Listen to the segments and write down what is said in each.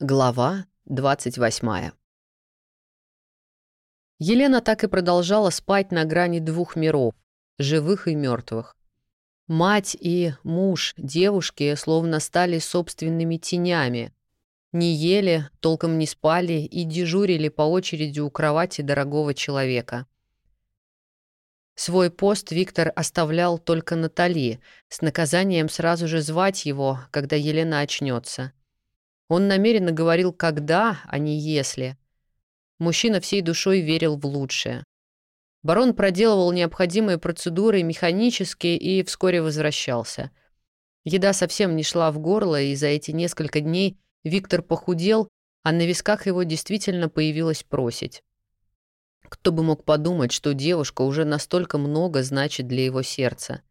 Глава 28 Елена так и продолжала спать на грани двух миров, живых и мертвых. Мать и муж девушки словно стали собственными тенями. Не ели, толком не спали и дежурили по очереди у кровати дорогого человека. Свой пост Виктор оставлял только Натали, с наказанием сразу же звать его, когда Елена очнется. Он намеренно говорил «когда», а не «если». Мужчина всей душой верил в лучшее. Барон проделывал необходимые процедуры механически и вскоре возвращался. Еда совсем не шла в горло, и за эти несколько дней Виктор похудел, а на висках его действительно появилась просить. Кто бы мог подумать, что девушка уже настолько много значит для его сердца.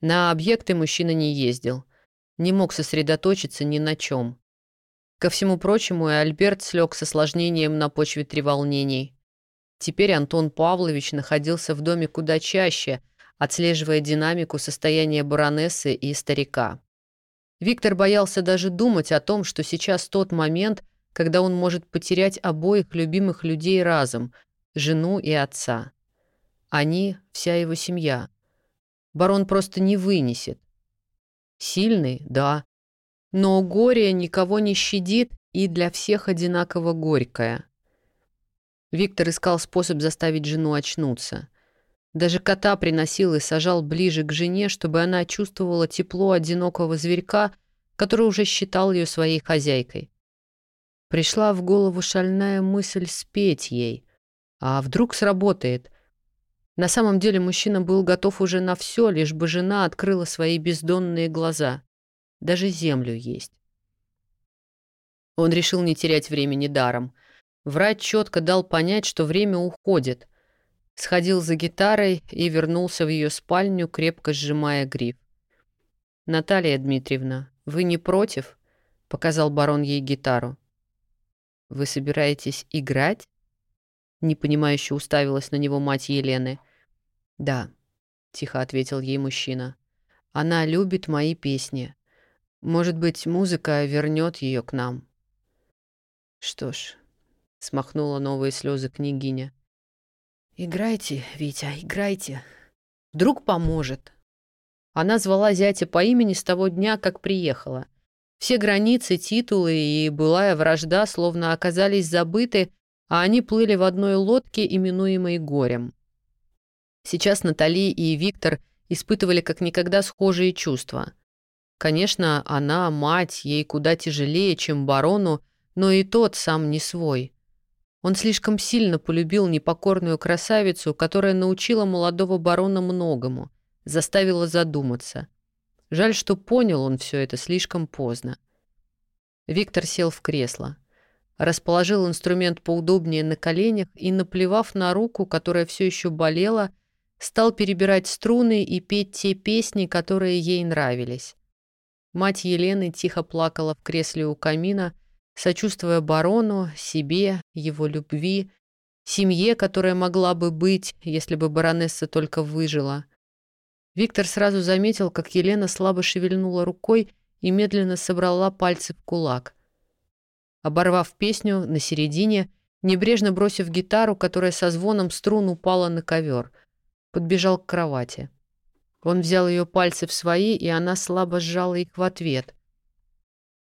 На объекты мужчина не ездил, не мог сосредоточиться ни на чем. Ко всему прочему, и Альберт слег с осложнением на почве треволнений. Теперь Антон Павлович находился в доме куда чаще, отслеживая динамику состояния баронессы и старика. Виктор боялся даже думать о том, что сейчас тот момент, когда он может потерять обоих любимых людей разом – жену и отца. Они – вся его семья. Барон просто не вынесет. Сильный – да, но горе никого не щадит и для всех одинаково горькое. Виктор искал способ заставить жену очнуться. Даже кота приносил и сажал ближе к жене, чтобы она чувствовала тепло одинокого зверька, который уже считал ее своей хозяйкой. Пришла в голову шальная мысль спеть ей. А вдруг сработает? На самом деле мужчина был готов уже на все, лишь бы жена открыла свои бездонные глаза даже землю есть. Он решил не терять времени даром. Врач четко дал понять, что время уходит. Сходил за гитарой и вернулся в ее спальню, крепко сжимая гриф. «Наталья Дмитриевна, вы не против?» — показал барон ей гитару. «Вы собираетесь играть?» Непонимающе уставилась на него мать Елены. «Да», — тихо ответил ей мужчина. «Она любит мои песни. Может быть, музыка вернет ее к нам. Что ж, смахнула новые слезы княгиня. Играйте, Витя, играйте. Вдруг поможет. Она звала зятя по имени с того дня, как приехала. Все границы, титулы и былая вражда словно оказались забыты, а они плыли в одной лодке, именуемой горем. Сейчас Натали и Виктор испытывали как никогда схожие чувства — Конечно, она, мать, ей куда тяжелее, чем барону, но и тот сам не свой. Он слишком сильно полюбил непокорную красавицу, которая научила молодого барона многому, заставила задуматься. Жаль, что понял он все это слишком поздно. Виктор сел в кресло. Расположил инструмент поудобнее на коленях и, наплевав на руку, которая все еще болела, стал перебирать струны и петь те песни, которые ей нравились. Мать Елены тихо плакала в кресле у камина, сочувствуя барону, себе, его любви, семье, которая могла бы быть, если бы баронесса только выжила. Виктор сразу заметил, как Елена слабо шевельнула рукой и медленно собрала пальцы в кулак. Оборвав песню на середине, небрежно бросив гитару, которая со звоном струн упала на ковер, подбежал к кровати. Он взял ее пальцы в свои, и она слабо сжала их в ответ.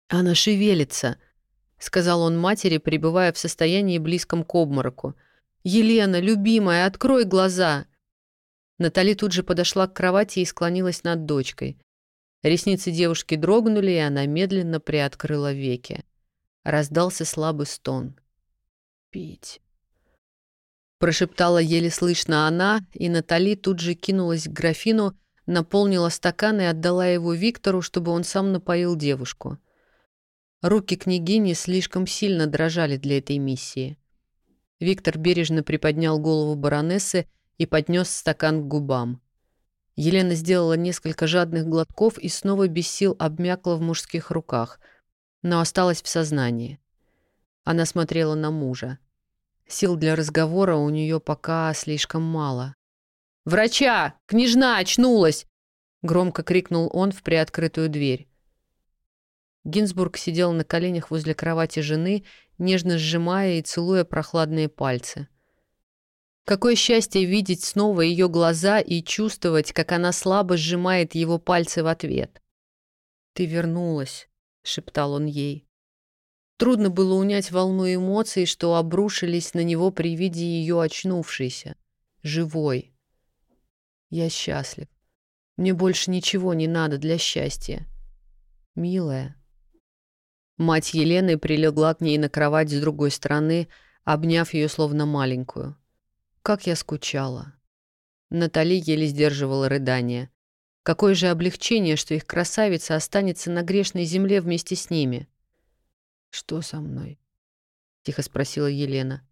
«Она шевелится», — сказал он матери, пребывая в состоянии близком к обмороку. «Елена, любимая, открой глаза!» Натали тут же подошла к кровати и склонилась над дочкой. Ресницы девушки дрогнули, и она медленно приоткрыла веки. Раздался слабый стон. «Пить». Прошептала еле слышно она, и Натали тут же кинулась к графину, наполнила стакан и отдала его Виктору, чтобы он сам напоил девушку. Руки княгини слишком сильно дрожали для этой миссии. Виктор бережно приподнял голову баронессы и поднес стакан к губам. Елена сделала несколько жадных глотков и снова без сил обмякла в мужских руках, но осталась в сознании. Она смотрела на мужа. Сил для разговора у нее пока слишком мало. «Врача! Княжна очнулась!» — громко крикнул он в приоткрытую дверь. Гинзбург сидел на коленях возле кровати жены, нежно сжимая и целуя прохладные пальцы. Какое счастье видеть снова ее глаза и чувствовать, как она слабо сжимает его пальцы в ответ. «Ты вернулась», — шептал он ей. Трудно было унять волну эмоций, что обрушились на него при виде ее очнувшейся, живой. «Я счастлив. Мне больше ничего не надо для счастья. Милая». Мать Елены прилегла к ней на кровать с другой стороны, обняв ее словно маленькую. Как я скучала. Натали еле сдерживала рыдание. Какое же облегчение, что их красавица останется на грешной земле вместе с ними. «Что со мной?» — тихо спросила Елена.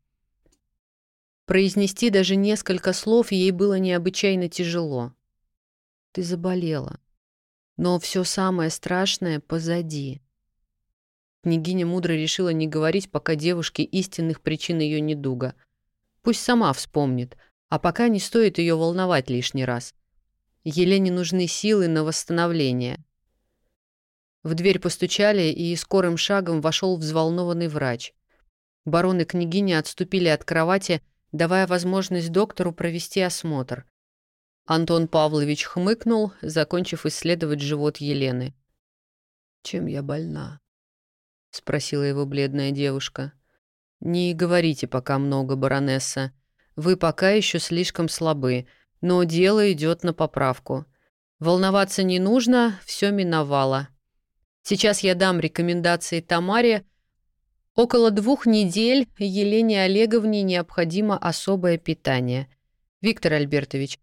Произнести даже несколько слов ей было необычайно тяжело. «Ты заболела. Но все самое страшное позади». Княгиня мудро решила не говорить пока девушке истинных причин ее недуга — Пусть сама вспомнит, а пока не стоит ее волновать лишний раз. Елене нужны силы на восстановление. В дверь постучали, и скорым шагом вошел взволнованный врач. Барон и княгиня отступили от кровати, давая возможность доктору провести осмотр. Антон Павлович хмыкнул, закончив исследовать живот Елены. «Чем я больна?» — спросила его бледная девушка. — «Не говорите пока много, баронесса. Вы пока еще слишком слабы, но дело идет на поправку. Волноваться не нужно, все миновало. Сейчас я дам рекомендации Тамаре. Около двух недель Елене Олеговне необходимо особое питание. Виктор Альбертович,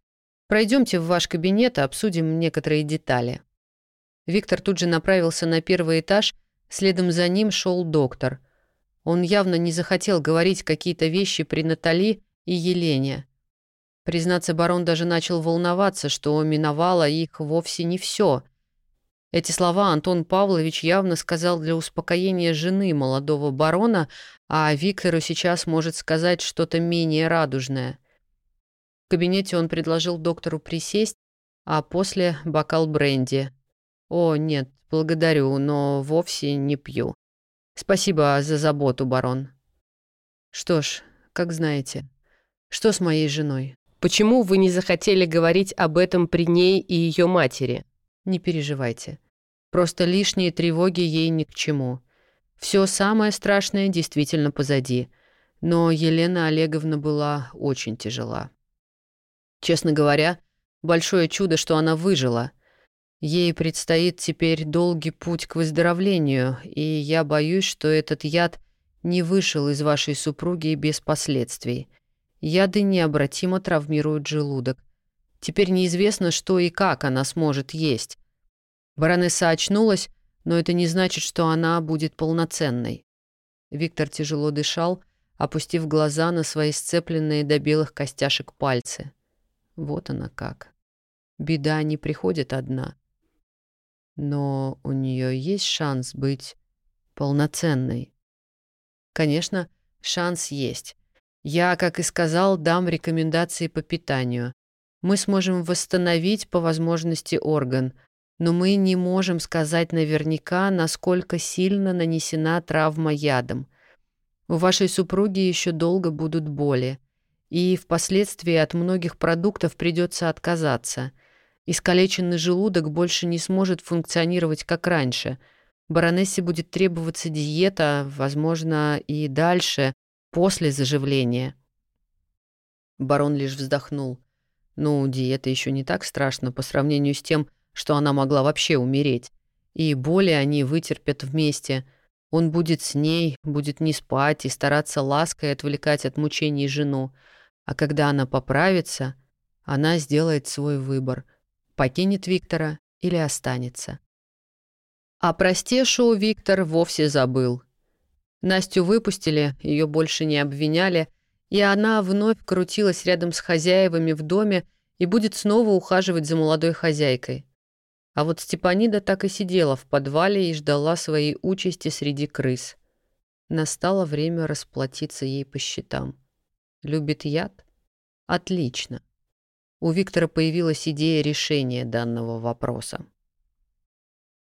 пройдемте в ваш кабинет и обсудим некоторые детали». Виктор тут же направился на первый этаж, следом за ним шел доктор – он явно не захотел говорить какие-то вещи при Натали и Елене. Признаться, барон даже начал волноваться, что миновало их вовсе не все. Эти слова Антон Павлович явно сказал для успокоения жены молодого барона, а Виктору сейчас может сказать что-то менее радужное. В кабинете он предложил доктору присесть, а после — бокал бренди. «О, нет, благодарю, но вовсе не пью». Спасибо за заботу, барон. Что ж, как знаете. Что с моей женой? Почему вы не захотели говорить об этом при ней и ее матери? Не переживайте. Просто лишние тревоги ей ни к чему. Все самое страшное действительно позади. Но Елена Олеговна была очень тяжела. Честно говоря, большое чудо, что она выжила — Ей предстоит теперь долгий путь к выздоровлению, и я боюсь, что этот яд не вышел из вашей супруги без последствий. Яды необратимо травмируют желудок. Теперь неизвестно, что и как она сможет есть. Баронесса очнулась, но это не значит, что она будет полноценной. Виктор тяжело дышал, опустив глаза на свои сцепленные до белых костяшек пальцы. Вот она как. Беда не приходит одна — но у нее есть шанс быть полноценной. Конечно, шанс есть. Я, как и сказал, дам рекомендации по питанию. Мы сможем восстановить по возможности орган, но мы не можем сказать наверняка, насколько сильно нанесена травма ядом. У вашей супруги еще долго будут боли, и впоследствии от многих продуктов придется отказаться – Искалеченный желудок больше не сможет функционировать как раньше. Баронессе будет требоваться диета, возможно, и дальше, после заживления. Барон лишь вздохнул. Ну, диета еще не так страшна по сравнению с тем, что она могла вообще умереть. И боли они вытерпят вместе. Он будет с ней, будет не спать и стараться лаской отвлекать от мучений жену. А когда она поправится, она сделает свой выбор — покинет Виктора или останется. А про Стешу Виктор вовсе забыл. Настю выпустили, ее больше не обвиняли, и она вновь крутилась рядом с хозяевами в доме и будет снова ухаживать за молодой хозяйкой. А вот Степанида так и сидела в подвале и ждала своей участи среди крыс. Настало время расплатиться ей по счетам. Любит яд? Отлично у Виктора появилась идея решения данного вопроса.